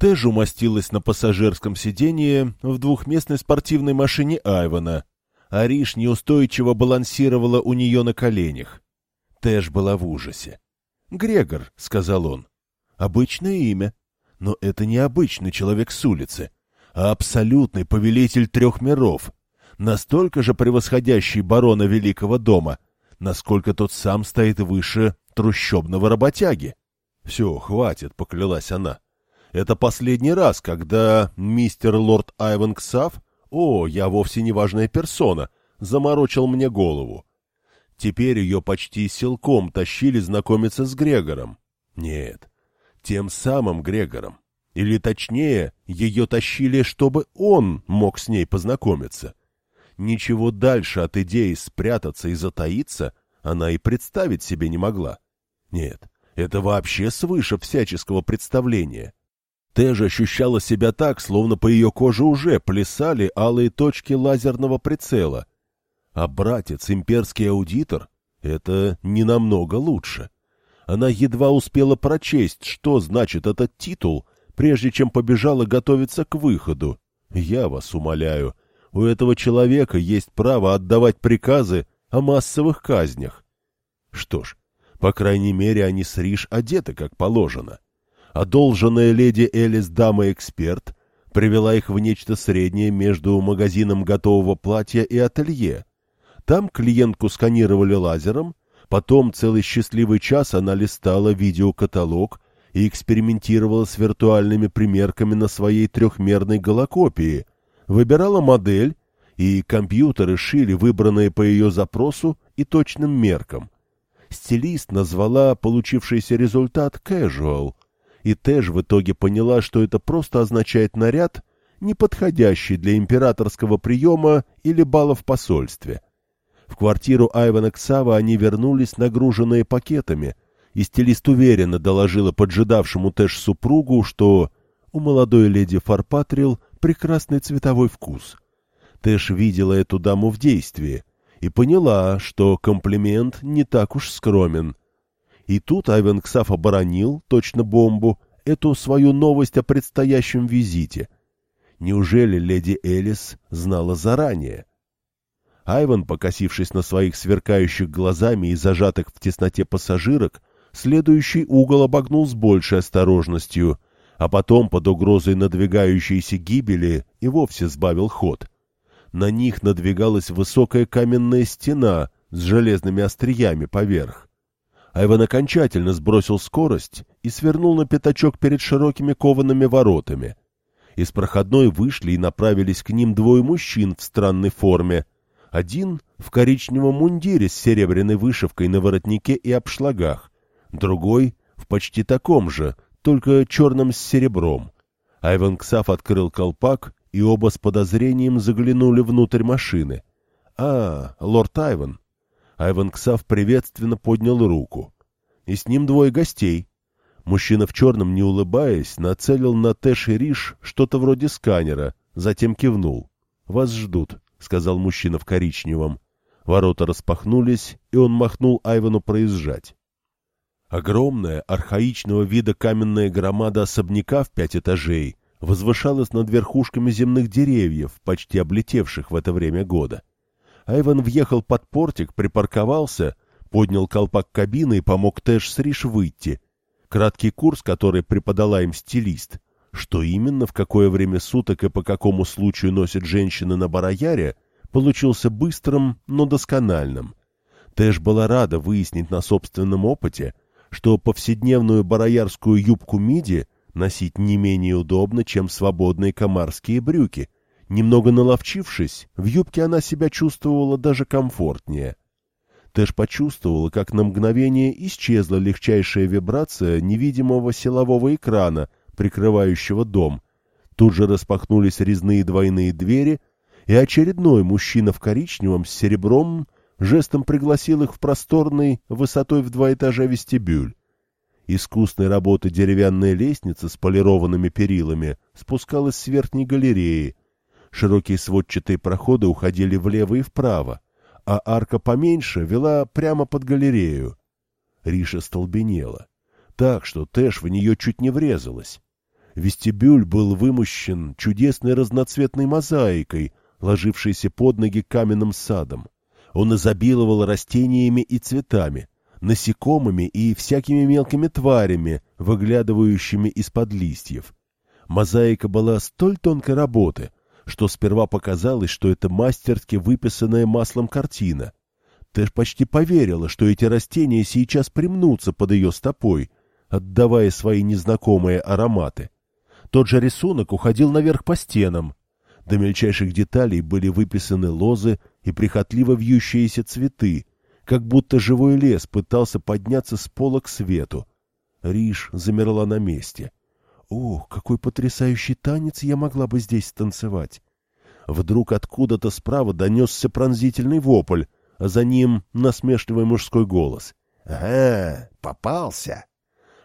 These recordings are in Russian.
Тэж умостилась на пассажирском сиденье в двухместной спортивной машине Айвана, а Риш неустойчиво балансировала у нее на коленях. Тэш была в ужасе. «Грегор», — сказал он, — «обычное имя, но это не обычный человек с улицы, а абсолютный повелитель трех миров, настолько же превосходящий барона Великого дома, насколько тот сам стоит выше трущобного работяги». «Все, хватит», — поклялась она. «Это последний раз, когда мистер лорд Айвен Ксав, о, я вовсе не важная персона, заморочил мне голову. Теперь ее почти силком тащили знакомиться с Грегором. Нет, тем самым Грегором. Или точнее, ее тащили, чтобы он мог с ней познакомиться. Ничего дальше от идеи спрятаться и затаиться она и представить себе не могла. Нет, это вообще свыше всяческого представления. Теж ощущала себя так, словно по ее коже уже плясали алые точки лазерного прицела, а братец, имперский аудитор, это не намного лучше. Она едва успела прочесть, что значит этот титул, прежде чем побежала готовиться к выходу. Я вас умоляю, у этого человека есть право отдавать приказы о массовых казнях. Что ж, по крайней мере, они с Риш одеты как положено. Одолженная леди Элис дама-эксперт привела их в нечто среднее между магазином готового платья и ателье — там клиентку сканировали лазером, потом целый счастливый час она листала видеокаталог и экспериментировала с виртуальными примерками на своей трехмерной голокопии, выбирала модель, и компьютеры шили выбранные по ее запросу и точным меркам. Стилист назвала получившийся результат «casual», и Тэш в итоге поняла, что это просто означает наряд, не подходящий для императорского приема или бала в посольстве. В квартиру Айвана Ксава они вернулись, нагруженные пакетами, и стилист уверенно доложила поджидавшему Тэш супругу, что у молодой леди Фарпатрил прекрасный цветовой вкус. Тэш видела эту даму в действии и поняла, что комплимент не так уж скромен. И тут Айвен Ксав оборонил, точно бомбу, эту свою новость о предстоящем визите. Неужели леди Элис знала заранее? Айван, покосившись на своих сверкающих глазами и зажатых в тесноте пассажирок, следующий угол обогнул с большей осторожностью, а потом под угрозой надвигающейся гибели и вовсе сбавил ход. На них надвигалась высокая каменная стена с железными остриями поверх. Айван окончательно сбросил скорость и свернул на пятачок перед широкими коваными воротами. Из проходной вышли и направились к ним двое мужчин в странной форме — один в коричневом мундире с серебряной вышивкой на воротнике и обшлагах, другой в почти таком же, только черном с серебром. Айван Ксав открыл колпак, и оба с подозрением заглянули внутрь машины. «А, лорд Айван!» Айван Ксав приветственно поднял руку. И с ним двое гостей. Мужчина в черном, не улыбаясь, нацелил на Тэш Риш что-то вроде сканера, затем кивнул. «Вас ждут». — сказал мужчина в коричневом. Ворота распахнулись, и он махнул Айвану проезжать. Огромная, архаичного вида каменная громада особняка в пять этажей возвышалась над верхушками земных деревьев, почти облетевших в это время года. Айван въехал под портик, припарковался, поднял колпак кабины и помог Тэш с Риш выйти. Краткий курс, который преподала им стилист, что именно, в какое время суток и по какому случаю носят женщины на барояре, получился быстрым, но доскональным. Тэш была рада выяснить на собственном опыте, что повседневную бароярскую юбку миди носить не менее удобно, чем свободные комарские брюки. Немного наловчившись, в юбке она себя чувствовала даже комфортнее. Тэш почувствовала, как на мгновение исчезла легчайшая вибрация невидимого силового экрана, прикрывающего дом. Тут же распахнулись резные двойные двери, и очередной мужчина в коричневом с серебром жестом пригласил их в просторный, высотой в два этажа вестибюль. Искусной работы деревянная лестница с полированными перилами спускалась с верхней галереи. Широкие сводчатые проходы уходили влево и вправо, а арка поменьше вела прямо под галерею. Риша столбенела, так что Тэш в нее чуть не врезалась. Вестибюль был вымощен чудесной разноцветной мозаикой, ложившейся под ноги каменным садом. Он изобиловал растениями и цветами, насекомыми и всякими мелкими тварями, выглядывающими из-под листьев. Мозаика была столь тонкой работы, что сперва показалось, что это мастерски выписанная маслом картина. Тэш почти поверила, что эти растения сейчас примнутся под ее стопой, отдавая свои незнакомые ароматы. Тот же рисунок уходил наверх по стенам. До мельчайших деталей были выписаны лозы и прихотливо вьющиеся цветы, как будто живой лес пытался подняться с пола к свету. Риш замерла на месте. О, какой потрясающий танец я могла бы здесь танцевать! Вдруг откуда-то справа донесся пронзительный вопль, а за ним насмешливый мужской голос. — Ага, попался!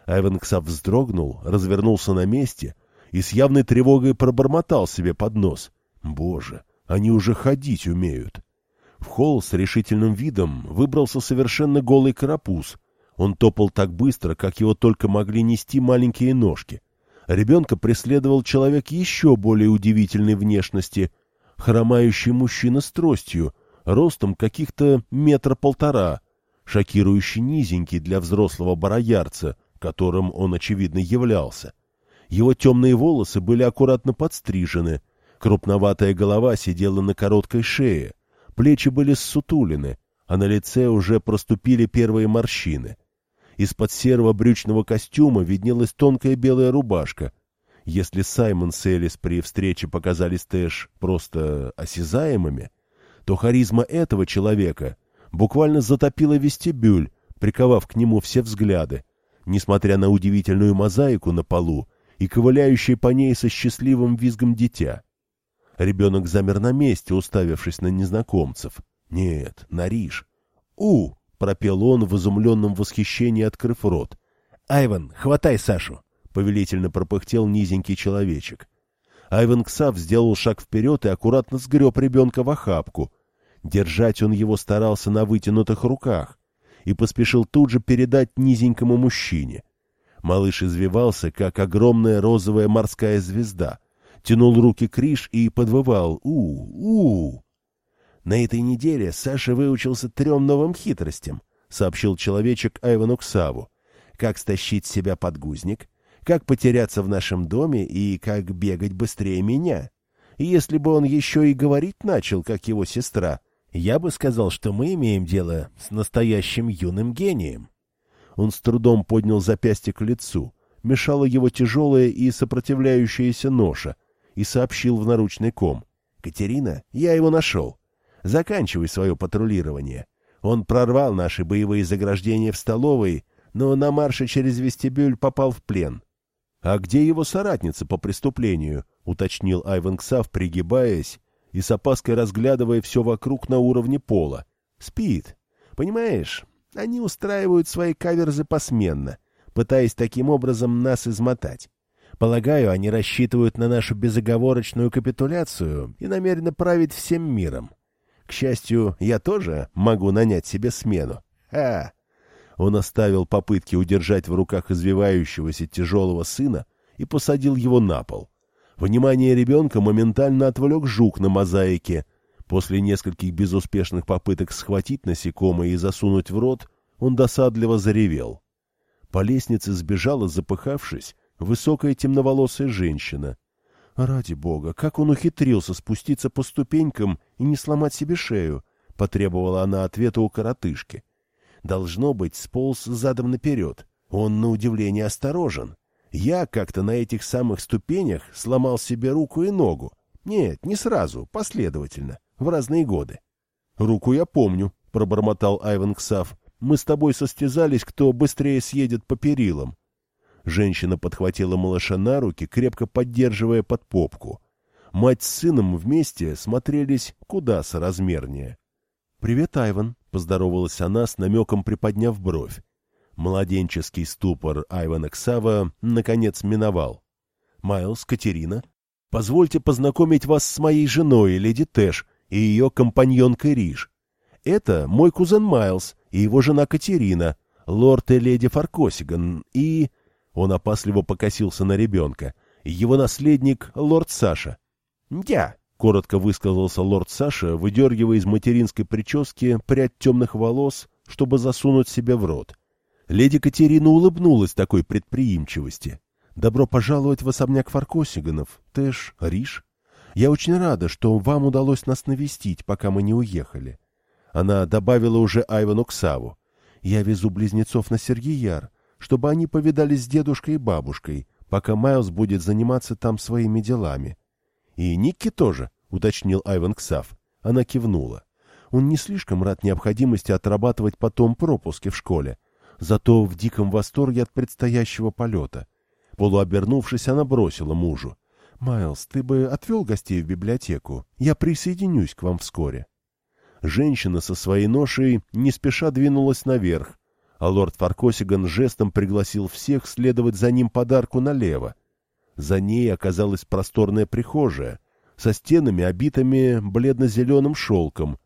Айвенксав вздрогнул, развернулся на месте и с явной тревогой пробормотал себе под нос. «Боже, они уже ходить умеют!» В холл с решительным видом выбрался совершенно голый карапуз. Он топал так быстро, как его только могли нести маленькие ножки. Ребенка преследовал человек еще более удивительной внешности. Хромающий мужчина с тростью, ростом каких-то метра полтора, шокирующий низенький для взрослого бароярца, которым он, очевидно, являлся. Его темные волосы были аккуратно подстрижены, крупноватая голова сидела на короткой шее, плечи были ссутулены, а на лице уже проступили первые морщины. Из-под серого брючного костюма виднелась тонкая белая рубашка. Если Саймон с Элис при встрече показались Тэш просто осязаемыми, то харизма этого человека буквально затопила вестибюль, приковав к нему все взгляды, несмотря на удивительную мозаику на полу и ковыляющее по ней со счастливым визгом дитя. Ребенок замер на месте, уставившись на незнакомцев. Нет, на Риш. «У!» — пропел он в изумленном восхищении, открыв рот. «Айван, хватай Сашу!» — повелительно пропыхтел низенький человечек. Айван Ксав сделал шаг вперед и аккуратно сгреб ребенка в охапку. Держать он его старался на вытянутых руках и поспешил тут же передать низенькому мужчине. Малыш извивался, как огромная розовая морская звезда, тянул руки Криш и подвывал «У-у-у». На этой неделе Саша выучился трем новым хитростям, сообщил человечек Айвану Ксаву. Как стащить себя подгузник, как потеряться в нашем доме и как бегать быстрее меня. И если бы он еще и говорить начал, как его сестра, я бы сказал, что мы имеем дело с настоящим юным гением. Он с трудом поднял запястье к лицу, мешала его тяжелая и сопротивляющаяся ноша, и сообщил в наручный ком. «Катерина, я его нашел. Заканчивай свое патрулирование. Он прорвал наши боевые заграждения в столовой, но на марше через вестибюль попал в плен. — А где его соратница по преступлению? — уточнил Айван Ксав, пригибаясь и с опаской разглядывая все вокруг на уровне пола. — Спит. Понимаешь, они устраивают свои каверзы посменно, пытаясь таким образом нас измотать. Полагаю, они рассчитывают на нашу безоговорочную капитуляцию и намерены править всем миром. К счастью, я тоже могу нанять себе смену. А! Он оставил попытки удержать в руках извивающегося тяжелого сына и посадил его на пол. Внимание ребенка моментально отвлек жук на мозаике. После нескольких безуспешных попыток схватить насекомое и засунуть в рот, он досадливо заревел. По лестнице сбежала, запыхавшись, высокая темноволосая женщина. Ради бога, как он ухитрился спуститься по ступенькам и не сломать себе шею, потребовала она ответа у коротышки. Должно быть, сполз задом наперед. Он, на удивление, осторожен. Я как-то на этих самых ступенях сломал себе руку и ногу. Нет, не сразу, последовательно, в разные годы. — Руку я помню, — пробормотал Айван Ксав. — Мы с тобой состязались, кто быстрее съедет по перилам. Женщина подхватила малыша на руки, крепко поддерживая под попку. Мать с сыном вместе смотрелись куда соразмернее. — Привет, Айван, — поздоровалась она, с намеком приподняв бровь. Младенческий ступор Айвана Ксава наконец миновал. — Майлз, Катерина, позвольте познакомить вас с моей женой, леди Тэш, и ее компаньонкой Риш. Это мой кузен Майлз и его жена Катерина, лорд и леди Фаркосиган, и... Он опасливо покосился на ребенка. Его наследник — лорд Саша. «Я», — коротко высказался лорд Саша, выдергивая из материнской прически прядь темных волос, чтобы засунуть себе в рот. Леди Катерина улыбнулась такой предприимчивости. «Добро пожаловать в особняк Фаркосиганов, Тэш, Риш. Я очень рада, что вам удалось нас навестить, пока мы не уехали». Она добавила уже Айвану Ксаву. «Я везу близнецов на Сергияр, чтобы они повидались с дедушкой и бабушкой, пока Майлз будет заниматься там своими делами. И Никки тоже, — уточнил Айван Ксав. Она кивнула. Он не слишком рад необходимости отрабатывать потом пропуски в школе, зато в диком восторге от предстоящего полета. Полуобернувшись, она бросила мужу. — Майлз, ты бы отвел гостей в библиотеку? Я присоединюсь к вам вскоре. Женщина со своей ношей не спеша двинулась наверх, а лорд Фаркосиган жестом пригласил всех следовать за ним подарку налево. За ней оказалась просторная прихожая, со стенами, обитыми бледно-зеленым шелком.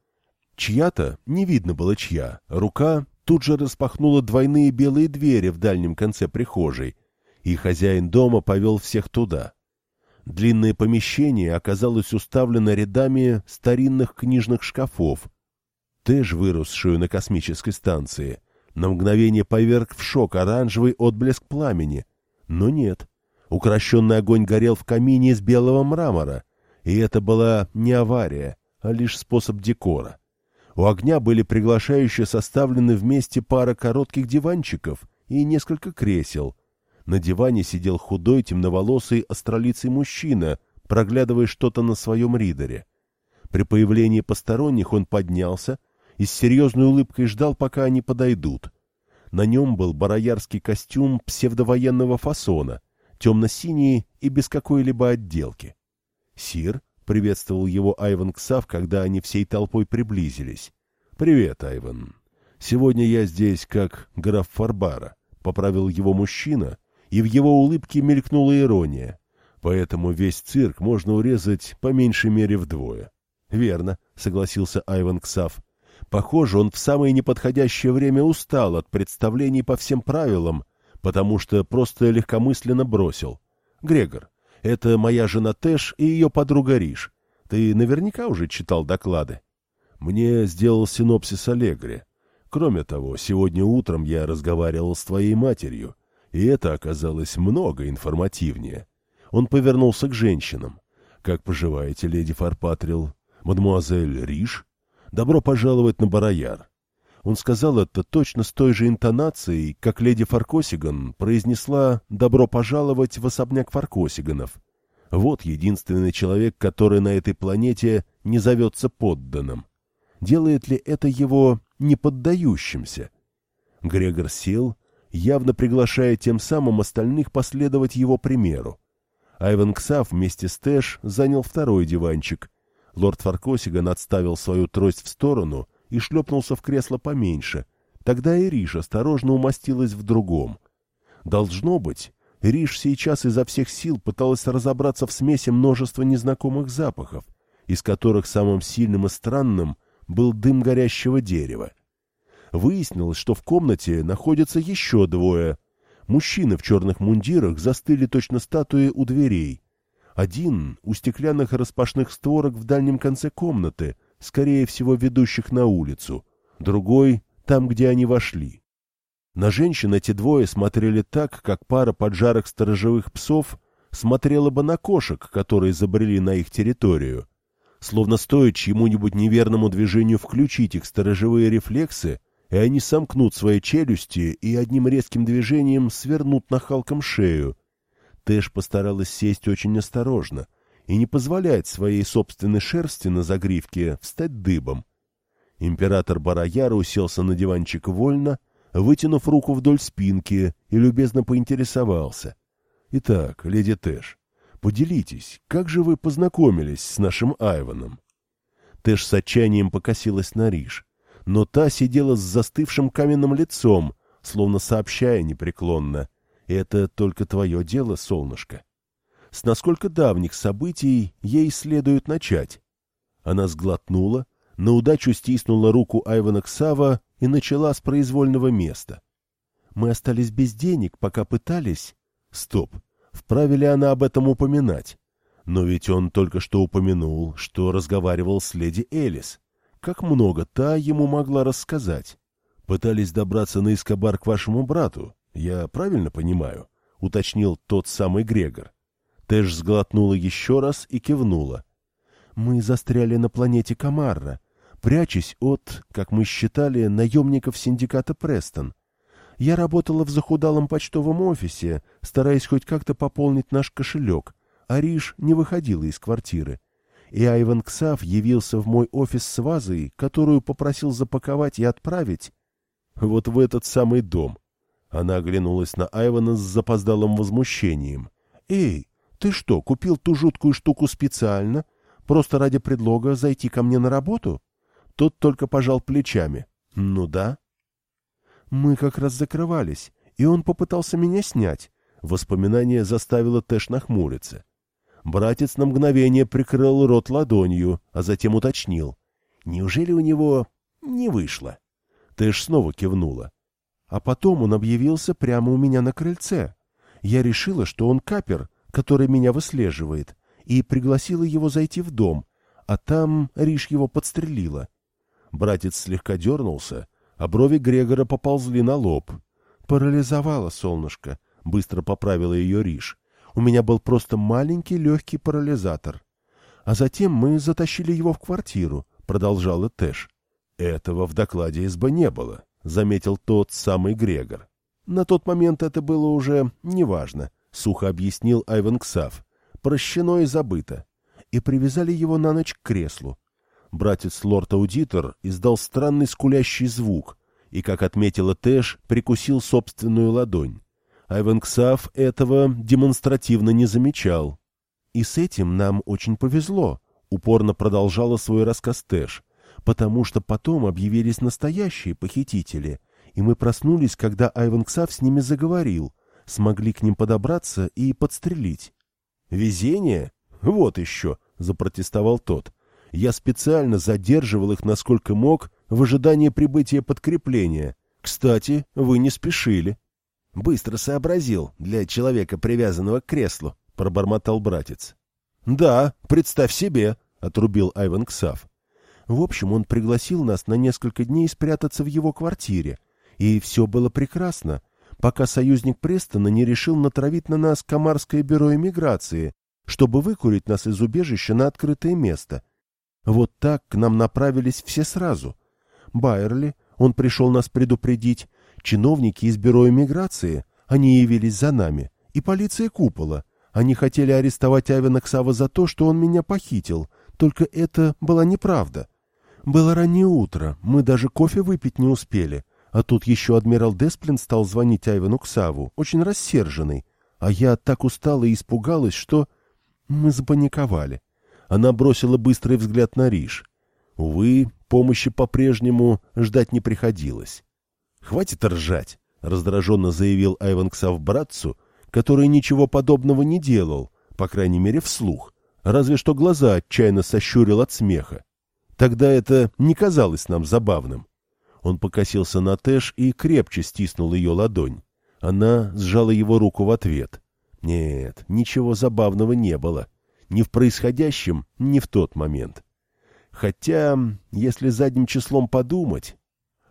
Чья-то, не видно было чья, рука тут же распахнула двойные белые двери в дальнем конце прихожей, и хозяин дома повел всех туда. Длинное помещение оказалось уставлено рядами старинных книжных шкафов. Тэш, выросшую на космической станции — на мгновение поверг в шок оранжевый отблеск пламени. Но нет. Укращенный огонь горел в камине из белого мрамора. И это была не авария, а лишь способ декора. У огня были приглашающие составлены вместе пара коротких диванчиков и несколько кресел. На диване сидел худой, темноволосый астролицый мужчина, проглядывая что-то на своем ридере. При появлении посторонних он поднялся, и с серьезной улыбкой ждал, пока они подойдут. На нем был бароярский костюм псевдовоенного фасона, темно-синий и без какой-либо отделки. «Сир», — приветствовал его Айван Ксав, когда они всей толпой приблизились. «Привет, Айван. Сегодня я здесь как граф Фарбара», — поправил его мужчина, и в его улыбке мелькнула ирония. «Поэтому весь цирк можно урезать по меньшей мере вдвое». «Верно», — согласился Айван Ксав. Похоже, он в самое неподходящее время устал от представлений по всем правилам, потому что просто легкомысленно бросил. «Грегор, это моя жена Тэш и ее подруга Риш. Ты наверняка уже читал доклады?» Мне сделал синопсис Аллегри. Кроме того, сегодня утром я разговаривал с твоей матерью, и это оказалось много информативнее. Он повернулся к женщинам. «Как поживаете, леди Фарпатрил? Мадемуазель Риш?» «Добро пожаловать на Барояр». Он сказал это точно с той же интонацией, как леди Фаркосиган произнесла «добро пожаловать в особняк Фаркосиганов». Вот единственный человек, который на этой планете не зовется подданным. Делает ли это его неподдающимся? Грегор сел, явно приглашая тем самым остальных последовать его примеру. Айвен Ксав вместе с Тэш занял второй диванчик, Лорд Фаркосиган отставил свою трость в сторону и шлепнулся в кресло поменьше. Тогда и Риш осторожно умостилась в другом. Должно быть, Риш сейчас изо всех сил пыталась разобраться в смеси множества незнакомых запахов, из которых самым сильным и странным был дым горящего дерева. Выяснилось, что в комнате находятся еще двое. Мужчины в черных мундирах застыли точно статуи у дверей, один у стеклянных распашных створок в дальнем конце комнаты, скорее всего, ведущих на улицу, другой там, где они вошли. На женщин эти двое смотрели так, как пара поджарых сторожевых псов смотрела бы на кошек, которые забрели на их территорию. Словно стоит чьему-нибудь неверному движению включить их сторожевые рефлексы, и они сомкнут свои челюсти и одним резким движением свернут нахалком шею, Тэш постаралась сесть очень осторожно и не позволять своей собственной шерсти на загривке встать дыбом. Император Бараяра уселся на диванчик вольно, вытянув руку вдоль спинки и любезно поинтересовался. — Итак, леди Тэш, поделитесь, как же вы познакомились с нашим Айваном? Тэш с отчаянием покосилась на Риш, но та сидела с застывшим каменным лицом, словно сообщая непреклонно — это только твое дело, солнышко. С насколько давних событий ей следует начать? Она сглотнула, на удачу стиснула руку Айвана Ксава и начала с произвольного места. Мы остались без денег, пока пытались... Стоп. Вправе ли она об этом упоминать? Но ведь он только что упомянул, что разговаривал с леди Элис. Как много та ему могла рассказать? Пытались добраться на Искобар к вашему брату, я правильно понимаю? — уточнил тот самый Грегор. Тэш сглотнула еще раз и кивнула. «Мы застряли на планете Камарра, прячась от, как мы считали, наемников синдиката Престон. Я работала в захудалом почтовом офисе, стараясь хоть как-то пополнить наш кошелек, а Риш не выходила из квартиры. И Айван Ксав явился в мой офис с вазой, которую попросил запаковать и отправить вот в этот самый дом. Она оглянулась на Айвана с запоздалым возмущением. «Эй, ты что, купил ту жуткую штуку специально? Просто ради предлога зайти ко мне на работу?» Тот только пожал плечами. «Ну да». «Мы как раз закрывались, и он попытался меня снять». Воспоминание заставило Тэш нахмуриться. Братец на мгновение прикрыл рот ладонью, а затем уточнил. «Неужели у него не вышло?» Тэш снова кивнула. А потом он объявился прямо у меня на крыльце. Я решила, что он капер, который меня выслеживает, и пригласила его зайти в дом, а там Риш его подстрелила. Братец слегка дернулся, а брови Грегора поползли на лоб. «Парализовала, солнышко», — быстро поправила ее Риш. «У меня был просто маленький легкий парализатор. А затем мы затащили его в квартиру», — продолжала Тэш. Этого в докладе СБ не было, заметил тот самый Грегор. На тот момент это было уже неважно, сухо объяснил Айвен Ксав. Прощено и забыто. И привязали его на ночь к креслу. Братец лорд-аудитор издал странный скулящий звук и, как отметила Тэш, прикусил собственную ладонь. Айвен Ксав этого демонстративно не замечал. «И с этим нам очень повезло», — упорно продолжала свой рассказ Тэш потому что потом объявились настоящие похитители, и мы проснулись, когда Айвен Ксав с ними заговорил, смогли к ним подобраться и подстрелить. «Везение? Вот еще!» — запротестовал тот. «Я специально задерживал их, насколько мог, в ожидании прибытия подкрепления. Кстати, вы не спешили». «Быстро сообразил для человека, привязанного к креслу», — пробормотал братец. «Да, представь себе», — отрубил Айвен Ксав. В общем, он пригласил нас на несколько дней спрятаться в его квартире. И все было прекрасно, пока союзник Престона не решил натравить на нас Камарское бюро эмиграции, чтобы выкурить нас из убежища на открытое место. Вот так к нам направились все сразу. Байерли, он пришел нас предупредить, чиновники из бюро эмиграции, они явились за нами, и полиция Купола. Они хотели арестовать Авена Ксава за то, что он меня похитил, только это была неправда. Было раннее утро, мы даже кофе выпить не успели. А тут еще адмирал Десплин стал звонить Айвену Ксаву, очень рассерженный. А я так устала и испугалась, что... Мы запаниковали. Она бросила быстрый взгляд на Риш. Увы, помощи по-прежнему ждать не приходилось. «Хватит ржать!» — раздраженно заявил Айвен Ксав братцу, который ничего подобного не делал, по крайней мере вслух, разве что глаза отчаянно сощурил от смеха. Тогда это не казалось нам забавным. Он покосился на Тэш и крепче стиснул ее ладонь. Она сжала его руку в ответ. Нет, ничего забавного не было. Ни в происходящем, ни в тот момент. Хотя, если задним числом подумать...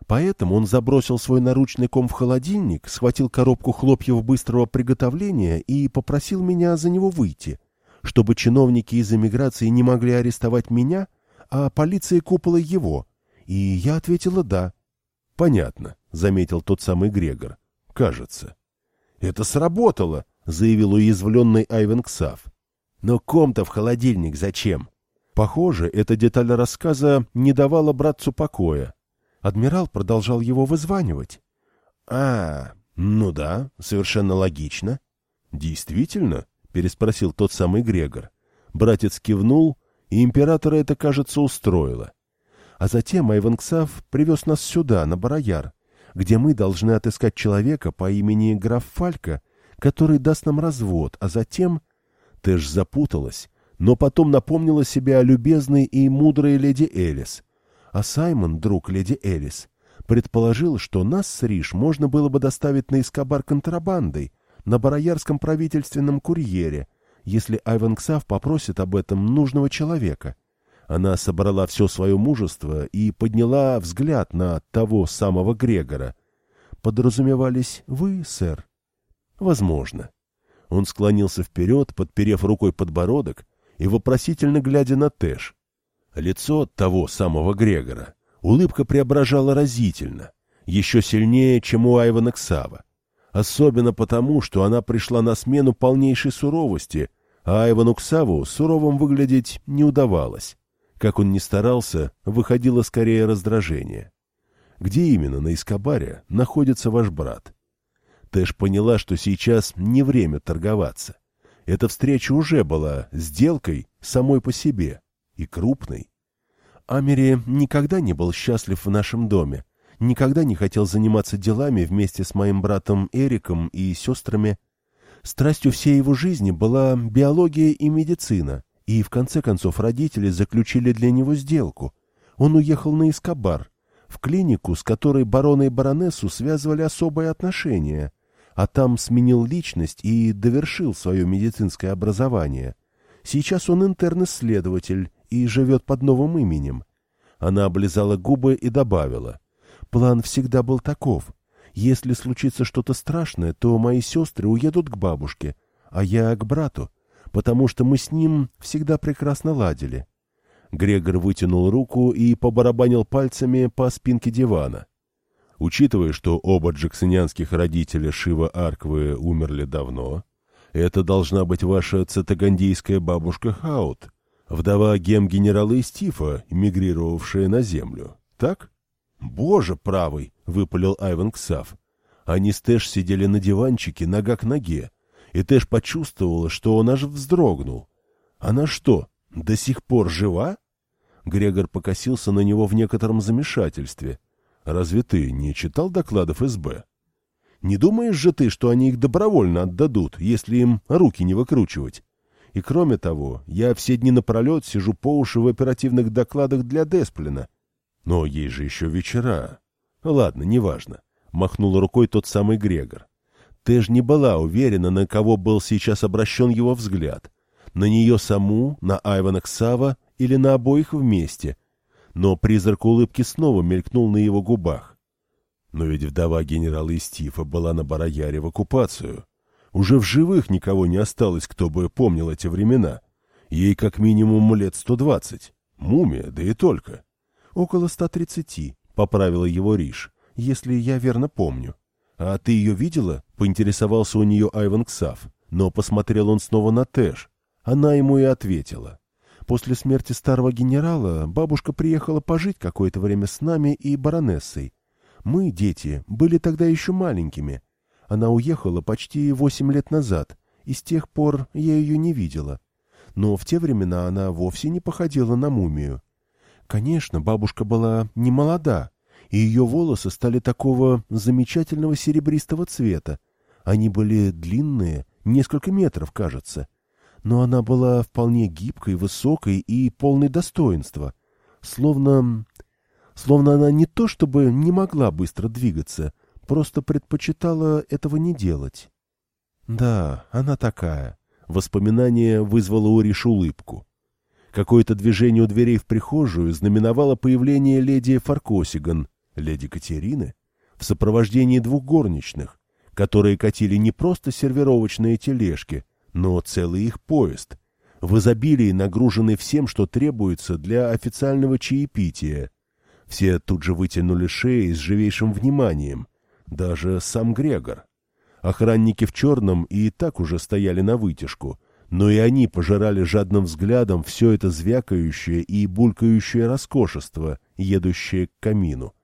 Поэтому он забросил свой наручный ком в холодильник, схватил коробку хлопьев быстрого приготовления и попросил меня за него выйти, чтобы чиновники из эмиграции не могли арестовать меня — а полиция купола его. И я ответила «да». «Понятно», — заметил тот самый Грегор. «Кажется». «Это сработало», — заявил уязвленный Айвен Ксав. «Но ком-то в холодильник зачем?» Похоже, эта деталь рассказа не давала братцу покоя. Адмирал продолжал его вызванивать. «А, ну да, совершенно логично». «Действительно?» — переспросил тот самый Грегор. Братец кивнул и императора это, кажется, устроило. А затем Айвенксав привез нас сюда, на Барояр, где мы должны отыскать человека по имени граф Фалька, который даст нам развод, а затем... Тэш запуталась, но потом напомнила себе о любезной и мудрой леди Элис. А Саймон, друг леди Элис, предположил, что нас с Риш можно было бы доставить на Искабар контрабандой, на Бароярском правительственном курьере, если Айван Ксав попросит об этом нужного человека. Она собрала все свое мужество и подняла взгляд на того самого Грегора. «Подразумевались вы, сэр?» «Возможно». Он склонился вперед, подперев рукой подбородок и вопросительно глядя на Тэш. Лицо того самого Грегора улыбка преображала разительно, еще сильнее, чем у Айвана Ксава. Особенно потому, что она пришла на смену полнейшей суровости, а Айвану Ксаву суровым выглядеть не удавалось. Как он ни старался, выходило скорее раздражение. Где именно на Искабаре находится ваш брат? Тэш поняла, что сейчас не время торговаться. Эта встреча уже была сделкой самой по себе и крупной. Амери никогда не был счастлив в нашем доме, никогда не хотел заниматься делами вместе с моим братом Эриком и сестрами. Страстью всей его жизни была биология и медицина, и в конце концов родители заключили для него сделку. Он уехал на Искабар, в клинику, с которой барона и баронессу связывали особые отношения, а там сменил личность и довершил свое медицинское образование. Сейчас он интерн-исследователь и живет под новым именем. Она облизала губы и добавила. План всегда был таков. Если случится что-то страшное, то мои сестры уедут к бабушке, а я к брату, потому что мы с ним всегда прекрасно ладили. Грегор вытянул руку и побарабанил пальцами по спинке дивана. Учитывая, что оба джексонианских родителя Шива Арквы умерли давно, это должна быть ваша цитагандийская бабушка Хаут, вдова гем-генерала Истифа, эмигрировавшая на землю. Так? «Боже правый!» — выпалил Айван Ксав. Они с Тэш сидели на диванчике, нога к ноге, и Тэш почувствовала, что он аж вздрогнул. «Она что, до сих пор жива?» Грегор покосился на него в некотором замешательстве. «Разве ты не читал докладов СБ?» «Не думаешь же ты, что они их добровольно отдадут, если им руки не выкручивать?» И кроме того, я все дни напролет сижу по уши в оперативных докладах для Десплина. Но ей же еще вечера. Ладно, неважно. Махнул рукой тот самый Грегор. Ты ж не была уверена, на кого был сейчас обращен его взгляд. На нее саму, на Айвана Ксава или на обоих вместе. Но призрак улыбки снова мелькнул на его губах. Но ведь вдова генерала Истифа была на Барояре в оккупацию. Уже в живых никого не осталось, кто бы помнил эти времена. Ей как минимум лет сто двадцать. Мумия, да и только. Около ста тридцати, поправила его Риш, если я верно помню. А ты ее видела? Поинтересовался у нее Айван Ксав. Но посмотрел он снова на Тэш. Она ему и ответила. После смерти старого генерала бабушка приехала пожить какое-то время с нами и баронессой. Мы, дети, были тогда еще маленькими, она уехала почти восемь лет назад, и с тех пор я ее не видела. Но в те времена она вовсе не походила на мумию. Конечно, бабушка была не молода, и ее волосы стали такого замечательного серебристого цвета. Они были длинные, несколько метров, кажется. Но она была вполне гибкой, высокой и полной достоинства. Словно... Словно она не то чтобы не могла быстро двигаться, просто предпочитала этого не делать. Да, она такая. Воспоминание вызвало у Риш улыбку. Какое-то движение у дверей в прихожую знаменовало появление леди Фаркосиган, леди Катерины, в сопровождении двух горничных, которые катили не просто сервировочные тележки, но целый их поезд, в изобилии нагруженный всем, что требуется для официального чаепития. Все тут же вытянули шеи с живейшим вниманием, даже сам Грегор. Охранники в черном и так уже стояли на вытяжку, но и они пожирали жадным взглядом все это звякающее и булькающее роскошество, едущее к камину.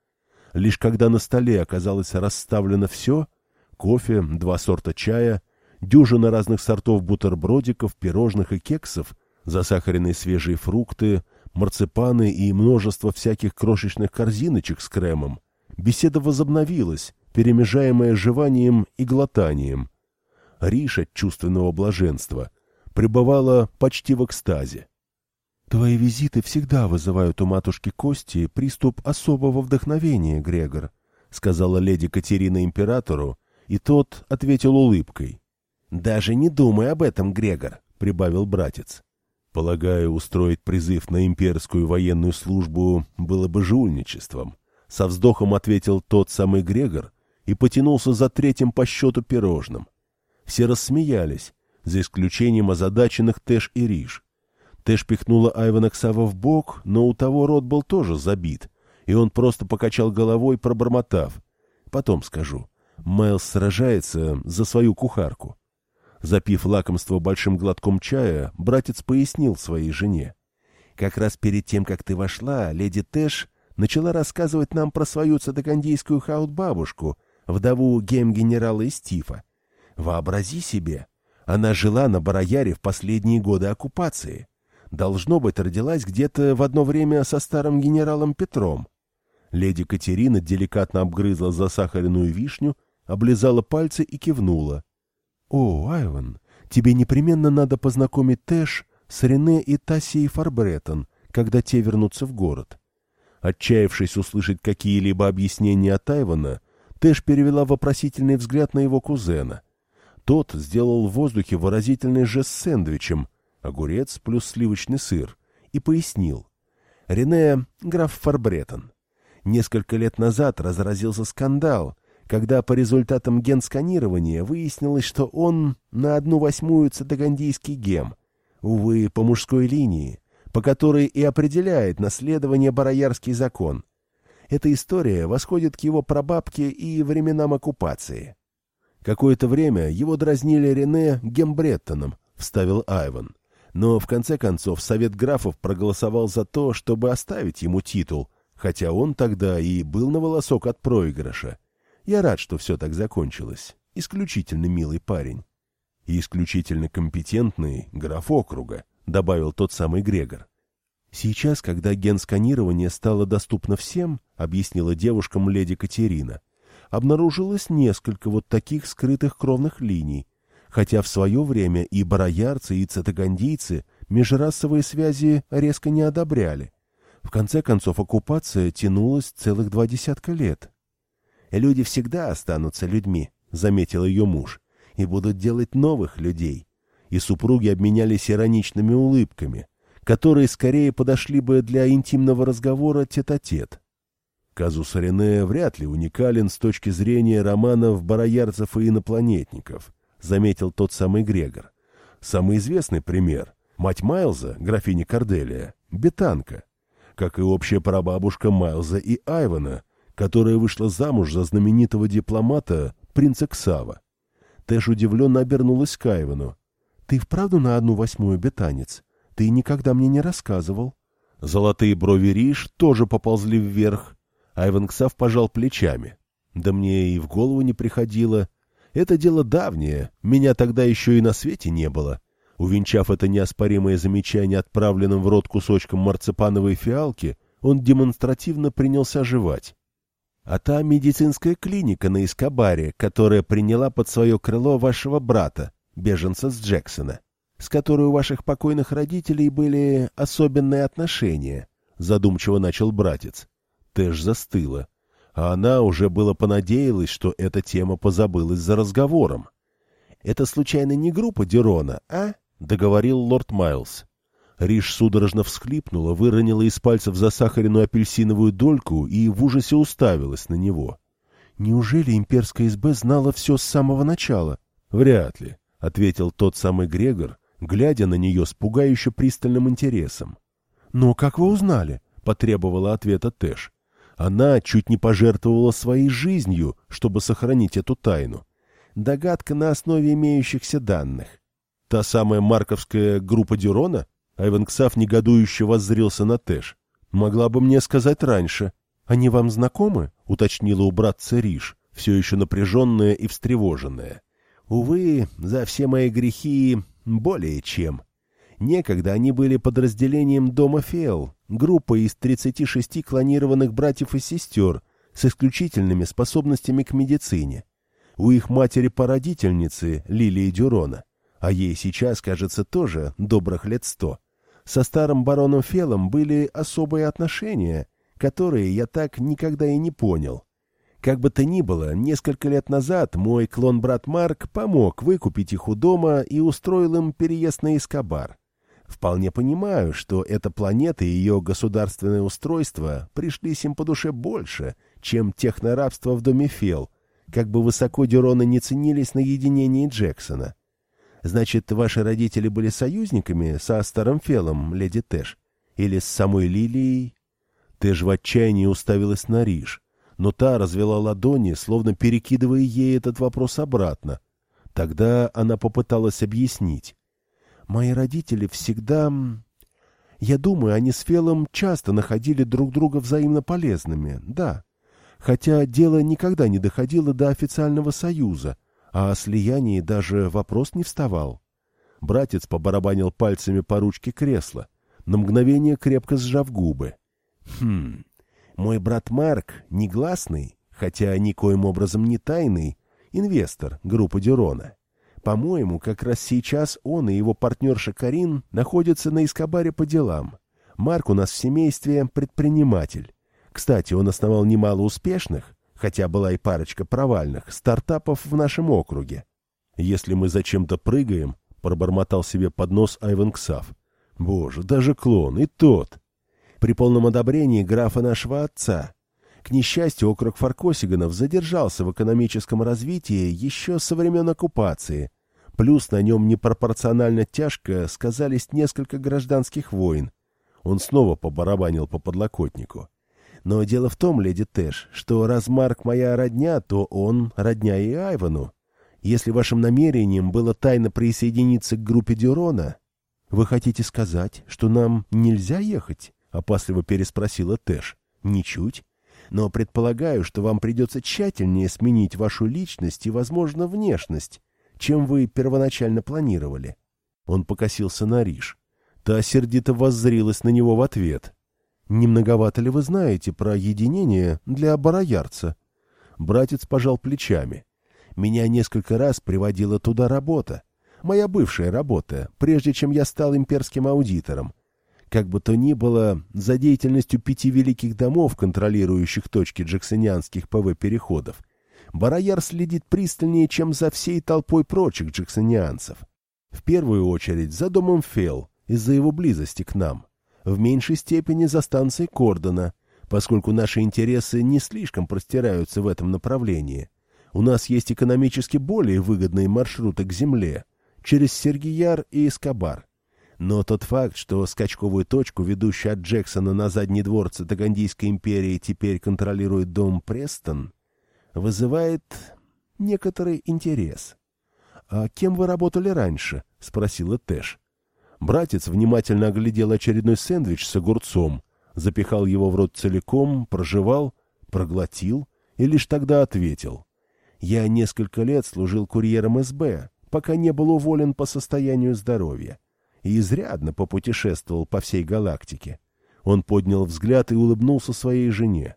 Лишь когда на столе оказалось расставлено все — кофе, два сорта чая, дюжина разных сортов бутербродиков, пирожных и кексов, засахаренные свежие фрукты, марципаны и множество всяких крошечных корзиночек с кремом, беседа возобновилась, перемежаемое жеванием и глотанием. Риш от чувственного блаженства пребывала почти в экстазе. «Твои визиты всегда вызывают у матушки Кости приступ особого вдохновения, Грегор», — сказала леди Катерина императору, и тот ответил улыбкой. «Даже не думай об этом, Грегор», — прибавил братец. Полагаю, устроить призыв на имперскую военную службу было бы жульничеством. Со вздохом ответил тот самый Грегор и потянулся за третьим по счету пирожным. Все рассмеялись, за исключением озадаченных Тэш и Риш. Тэш пихнула Айвана Ксава в бок, но у того рот был тоже забит, и он просто покачал головой, пробормотав. «Потом скажу. Майлз сражается за свою кухарку». Запив лакомство большим глотком чая, братец пояснил своей жене. «Как раз перед тем, как ты вошла, леди Тэш начала рассказывать нам про свою цитагандийскую хаут-бабушку, вдову гейм-генерала из Тифа. Вообрази себе, она жила на Барояре в последние годы оккупации. Должно быть, родилась где-то в одно время со старым генералом Петром. Леди Катерина деликатно обгрызла засахаренную вишню, облизала пальцы и кивнула. «О, Айван, тебе непременно надо познакомить Тэш с Рене и Тассией Фарбреттон, когда те вернутся в город». Отчаявшись услышать какие-либо объяснения от Айвана, Тэш перевела вопросительный взгляд на его кузена. Тот сделал в воздухе выразительный жест сэндвичем, огурец плюс сливочный сыр, и пояснил. Рене — граф Фарбреттон. Несколько лет назад разразился скандал — когда по результатам генсканирования выяснилось, что он на одну восьмую цитагандийский гем, увы, по мужской линии, по которой и определяет наследование Бароярский закон. Эта история восходит к его прабабке и временам оккупации. Какое-то время его дразнили Рене Гембреттоном, вставил Айван. Но в конце концов совет графов проголосовал за то, чтобы оставить ему титул, хотя он тогда и был на волосок от проигрыша. Я рад, что все так закончилось. Исключительно милый парень. И исключительно компетентный граф округа, добавил тот самый Грегор. Сейчас, когда генсканирование стало доступно всем, объяснила девушкам леди Катерина, обнаружилось несколько вот таких скрытых кровных линий, хотя в свое время и бароярцы, и цитагандийцы межрасовые связи резко не одобряли. В конце концов, оккупация тянулась целых два десятка лет. Люди всегда останутся людьми, — заметил ее муж, — и будут делать новых людей. И супруги обменялись ироничными улыбками, которые скорее подошли бы для интимного разговора тет-а-тет. -тет. Казус Рене вряд ли уникален с точки зрения романов бароярцев и инопланетников, заметил тот самый Грегор. Самый известный пример — мать Майлза, графиня Корделия, бетанка, как и общая прабабушка Майлза и Айвана, которая вышла замуж за знаменитого дипломата принца Ксава. Тэш удивленно обернулась к Айвану. — Ты вправду на одну восьмую бетанец? Ты никогда мне не рассказывал. Золотые брови Риш тоже поползли вверх. Айван пожал плечами. Да мне и в голову не приходило. Это дело давнее, меня тогда еще и на свете не было. Увенчав это неоспоримое замечание отправленным в рот кусочком марципановой фиалки, он демонстративно принялся жевать а та медицинская клиника на Искабаре, которая приняла под свое крыло вашего брата, беженца с Джексона, с которой у ваших покойных родителей были особенные отношения, задумчиво начал братец. Тэш застыла, а она уже было понадеялась, что эта тема позабылась за разговором. «Это случайно не группа Дерона, а?» — договорил лорд Майлз. Риш судорожно всхлипнула, выронила из пальцев засахаренную апельсиновую дольку и в ужасе уставилась на него. «Неужели имперская СБ знала все с самого начала?» «Вряд ли», — ответил тот самый Грегор, глядя на нее с пугающе пристальным интересом. «Но как вы узнали?» — потребовала ответа Тэш. Она чуть не пожертвовала своей жизнью, чтобы сохранить эту тайну. Догадка на основе имеющихся данных. Та самая марковская группа Дюрона? Айвен Ксав негодующе воззрился на Тэш. «Могла бы мне сказать раньше. Они вам знакомы?» — уточнила у братца Риш, все еще напряженная и встревоженная. «Увы, за все мои грехи более чем. Некогда они были подразделением Дома Фейл, группой из 36 клонированных братьев и сестер с исключительными способностями к медицине. У их матери-породительницы, Лилии Дюрона, а ей сейчас, кажется, тоже добрых лет сто, со старым бароном Фелом были особые отношения, которые я так никогда и не понял. Как бы то ни было, несколько лет назад мой клон-брат Марк помог выкупить их у дома и устроил им переезд на Искабар. Вполне понимаю, что эта планета и ее государственное устройство пришлись им по душе больше, чем технорабство в доме Фел, как бы высоко Дюрона не ценились на единении Джексона. Значит, ваши родители были союзниками со старым Фелом, леди Тэш? Или с самой Лилией? Тэш в отчаянии уставилась на Риш но та развела ладони, словно перекидывая ей этот вопрос обратно. Тогда она попыталась объяснить. «Мои родители всегда... Я думаю, они с Фелом часто находили друг друга взаимно полезными, да. Хотя дело никогда не доходило до официального союза, а о слиянии даже вопрос не вставал». Братец побарабанил пальцами по ручке кресла, на мгновение крепко сжав губы. «Хм, мой брат Марк — негласный, хотя никоим образом не тайный, инвестор группы Дюрона. По-моему, как раз сейчас он и его партнерша Карин находятся на Искабаре по делам. Марк у нас в семействе предприниматель. Кстати, он основал немало успешных, хотя была и парочка провальных, стартапов в нашем округе. Если мы зачем-то прыгаем, пробормотал себе под нос Айвен Ксав. Боже, даже клон, и тот при полном одобрении графа нашего отца. К несчастью, округ Фаркосиганов задержался в экономическом развитии еще со времен оккупации, плюс на нем непропорционально тяжко сказались несколько гражданских войн. Он снова побарабанил по подлокотнику. Но дело в том, леди Тэш, что раз Марк моя родня, то он родня и Айвану. Если вашим намерением было тайно присоединиться к группе Дюрона, вы хотите сказать, что нам нельзя ехать? опасливо переспросила Тэш. «Ничуть. Но предполагаю, что вам придется тщательнее сменить вашу личность и, возможно, внешность, чем вы первоначально планировали». Он покосился на Риш. Та сердито воззрилась на него в ответ. «Не многовато ли вы знаете про единение для бароярца?» Братец пожал плечами. «Меня несколько раз приводила туда работа. Моя бывшая работа, прежде чем я стал имперским аудитором. Как бы то ни было, за деятельностью пяти великих домов, контролирующих точки джексонианских ПВ-переходов, Барояр следит пристальнее, чем за всей толпой прочих джексонианцев. В первую очередь за домом Фел, из-за его близости к нам. В меньшей степени за станцией Кордона, поскольку наши интересы не слишком простираются в этом направлении. У нас есть экономически более выгодные маршруты к земле, через Сергияр и Эскобар. Но тот факт, что скачковую точку, ведущую от Джексона на задний двор Цитагандийской империи, теперь контролирует дом Престон, вызывает некоторый интерес. «А кем вы работали раньше?» — спросила Тэш. Братец внимательно оглядел очередной сэндвич с огурцом, запихал его в рот целиком, прожевал, проглотил и лишь тогда ответил. «Я несколько лет служил курьером СБ, пока не был уволен по состоянию здоровья и изрядно попутешествовал по всей галактике. Он поднял взгляд и улыбнулся своей жене.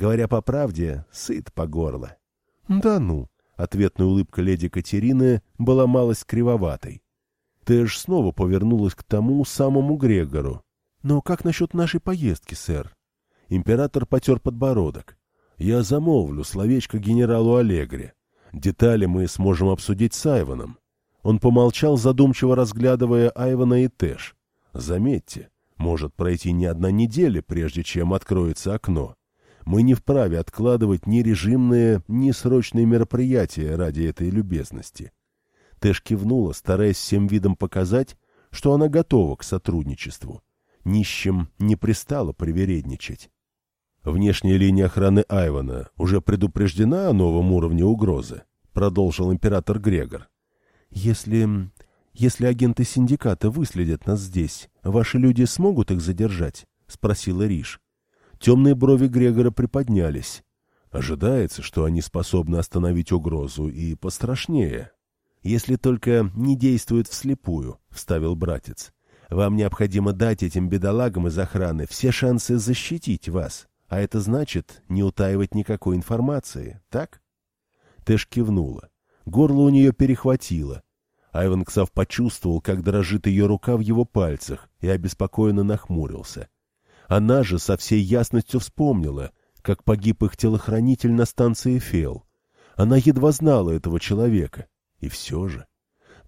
Говоря по правде, сыт по горло. «Да ну!» — ответная улыбка леди Катерины была малость кривоватой. Тэш снова повернулась к тому самому Грегору. «Но как насчет нашей поездки, сэр?» Император потер подбородок. «Я замолвлю словечко генералу Аллегре. Детали мы сможем обсудить с Айвоном. Он помолчал, задумчиво разглядывая Айвана и Тэш. «Заметьте, может пройти не одна неделя, прежде чем откроется окно. Мы не вправе откладывать ни режимные, ни срочные мероприятия ради этой любезности». Тэш кивнула, стараясь всем видом показать, что она готова к сотрудничеству. Нищим не пристало привередничать. «Внешняя линия охраны Айвана уже предупреждена о новом уровне угрозы», — продолжил император Грегор. «Если... если агенты синдиката выследят нас здесь, ваши люди смогут их задержать?» — спросила Риш. Темные брови Грегора приподнялись. Ожидается, что они способны остановить угрозу и пострашнее. «Если только не действуют вслепую», — вставил братец. «Вам необходимо дать этим бедолагам из охраны все шансы защитить вас, а это значит не утаивать никакой информации, так?» Тэш кивнула. Горло у нее перехватило. Айван почувствовал, как дрожит ее рука в его пальцах, и обеспокоенно нахмурился. Она же со всей ясностью вспомнила, как погиб их телохранитель на станции Фел. Она едва знала этого человека. И все же.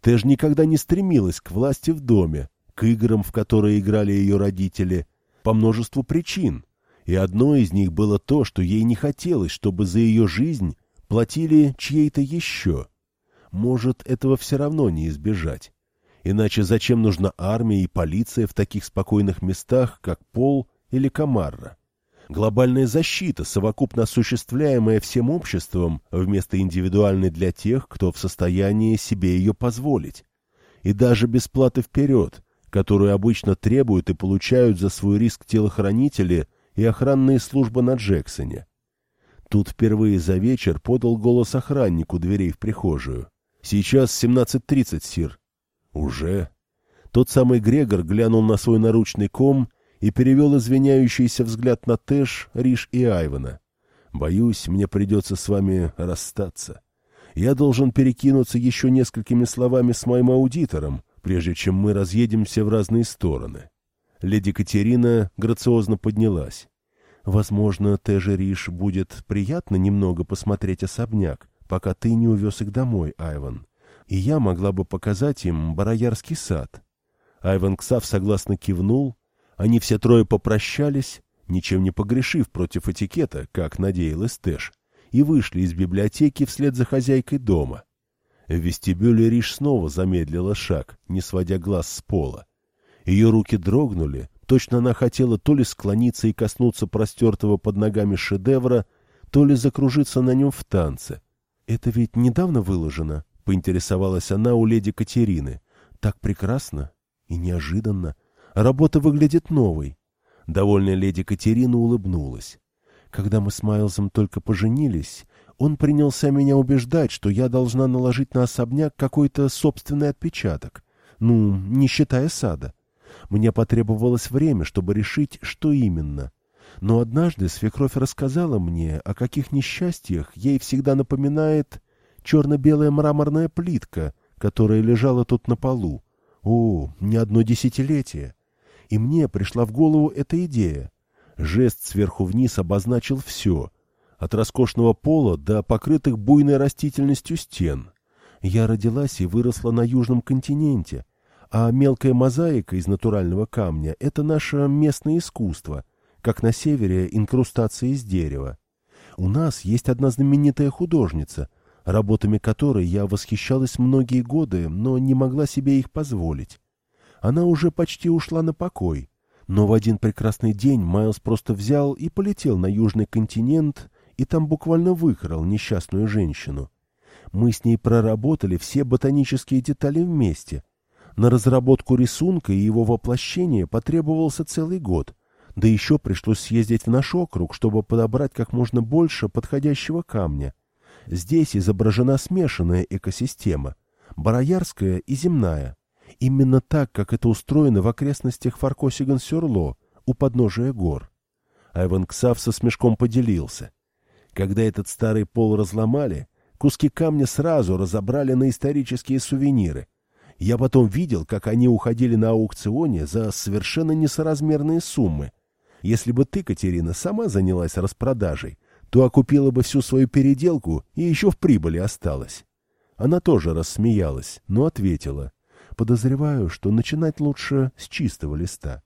Тэш никогда не стремилась к власти в доме, к играм, в которые играли ее родители, по множеству причин. И одно из них было то, что ей не хотелось, чтобы за ее жизнь платили чьей-то еще. Может, этого все равно не избежать. Иначе зачем нужна армия и полиция в таких спокойных местах, как Пол или Камарра? Глобальная защита, совокупно осуществляемая всем обществом, вместо индивидуальной для тех, кто в состоянии себе ее позволить. И даже без платы вперед, которую обычно требуют и получают за свой риск телохранители и охранные службы на Джексоне. Тут впервые за вечер подал голос охраннику дверей в прихожую. «Сейчас 17.30, сир». «Уже?» Тот самый Грегор глянул на свой наручный ком и перевел извиняющийся взгляд на Тэш, Риш и Айвана. «Боюсь, мне придется с вами расстаться. Я должен перекинуться еще несколькими словами с моим аудитором, прежде чем мы разъедемся в разные стороны». Леди Катерина грациозно поднялась. «Возможно, Тэже Риш будет приятно немного посмотреть особняк, пока ты не увез их домой, Айван. И я могла бы показать им Бароярский сад». Айван Ксав согласно кивнул, они все трое попрощались, ничем не погрешив против этикета, как надеялась Тэш, и вышли из библиотеки вслед за хозяйкой дома. В вестибюле Риш снова замедлила шаг, не сводя глаз с пола. Ее руки дрогнули, точно она хотела то ли склониться и коснуться простертого под ногами шедевра, то ли закружиться на нем в танце. «Это ведь недавно выложено?» — поинтересовалась она у леди Катерины. «Так прекрасно и неожиданно. Работа выглядит новой. Довольная леди Катерина улыбнулась. Когда мы с Майлзом только поженились, он принялся меня убеждать, что я должна наложить на особняк какой-то собственный отпечаток. Ну, не считая сада. Мне потребовалось время, чтобы решить, что именно. Но однажды свекровь рассказала мне, о каких несчастьях ей всегда напоминает черно-белая мраморная плитка, которая лежала тут на полу. О, не одно десятилетие и мне пришла в голову эта идея. Жест сверху вниз обозначил все, от роскошного пола до покрытых буйной растительностью стен. Я родилась и выросла на Южном континенте, а мелкая мозаика из натурального камня — это наше местное искусство, как на севере инкрустация из дерева. У нас есть одна знаменитая художница, работами которой я восхищалась многие годы, но не могла себе их позволить. Она уже почти ушла на покой. Но в один прекрасный день Майлз просто взял и полетел на южный континент, и там буквально выкрал несчастную женщину. Мы с ней проработали все ботанические детали вместе. На разработку рисунка и его воплощение потребовался целый год. Да еще пришлось съездить в наш округ, чтобы подобрать как можно больше подходящего камня. Здесь изображена смешанная экосистема – бароярская и земная. Именно так, как это устроено в окрестностях Фаркосиган-Сюрло, у подножия гор. Айван Ксав со смешком поделился. Когда этот старый пол разломали, куски камня сразу разобрали на исторические сувениры. Я потом видел, как они уходили на аукционе за совершенно несоразмерные суммы. Если бы ты, Катерина, сама занялась распродажей, то окупила бы всю свою переделку и еще в прибыли осталась. Она тоже рассмеялась, но ответила. Подозреваю, что начинать лучше с чистого листа.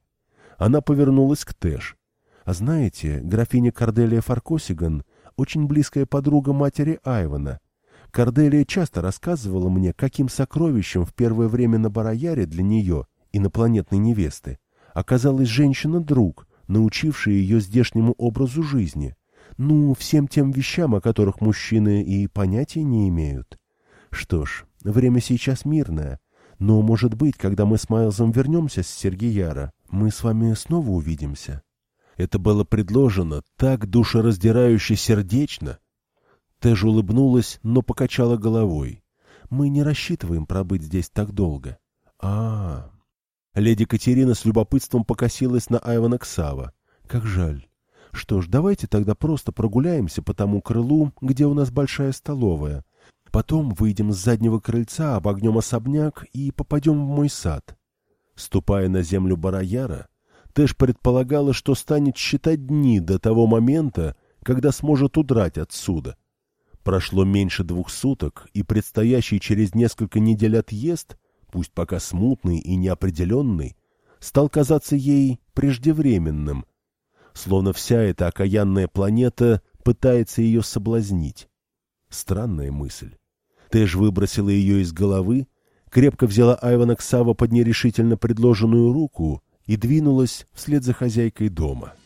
Она повернулась к Тэш. А знаете, графиня Корделия Фаркосиган очень близкая подруга матери Айвана. Корделия часто рассказывала мне, каким сокровищем в первое время на Барояре для нее, инопланетной невесты, оказалась женщина-друг, научившая ее здешнему образу жизни. Ну, всем тем вещам, о которых мужчины и понятия не имеют. Что ж, время сейчас мирное, но, может быть, когда мы с Майлзом вернемся с Сергияра, мы с вами снова увидимся. Это было предложено так душераздирающе сердечно. Тэж улыбнулась, но покачала головой. Мы не рассчитываем пробыть здесь так долго. А, -а, а Леди Катерина с любопытством покосилась на Айвана Ксава. Как жаль. Что ж, давайте тогда просто прогуляемся по тому крылу, где у нас большая столовая. Потом выйдем с заднего крыльца, обогнем особняк и попадем в мой сад. Ступая на землю Бараяра, Тэш предполагала, что станет считать дни до того момента, когда сможет удрать отсюда. Прошло меньше двух суток, и предстоящий через несколько недель отъезд, пусть пока смутный и неопределенный, стал казаться ей преждевременным, словно вся эта окаянная планета пытается ее соблазнить. Странная мысль. Тэш выбросила ее из головы, крепко взяла Айвана Ксава под нерешительно предложенную руку и двинулась вслед за хозяйкой дома. —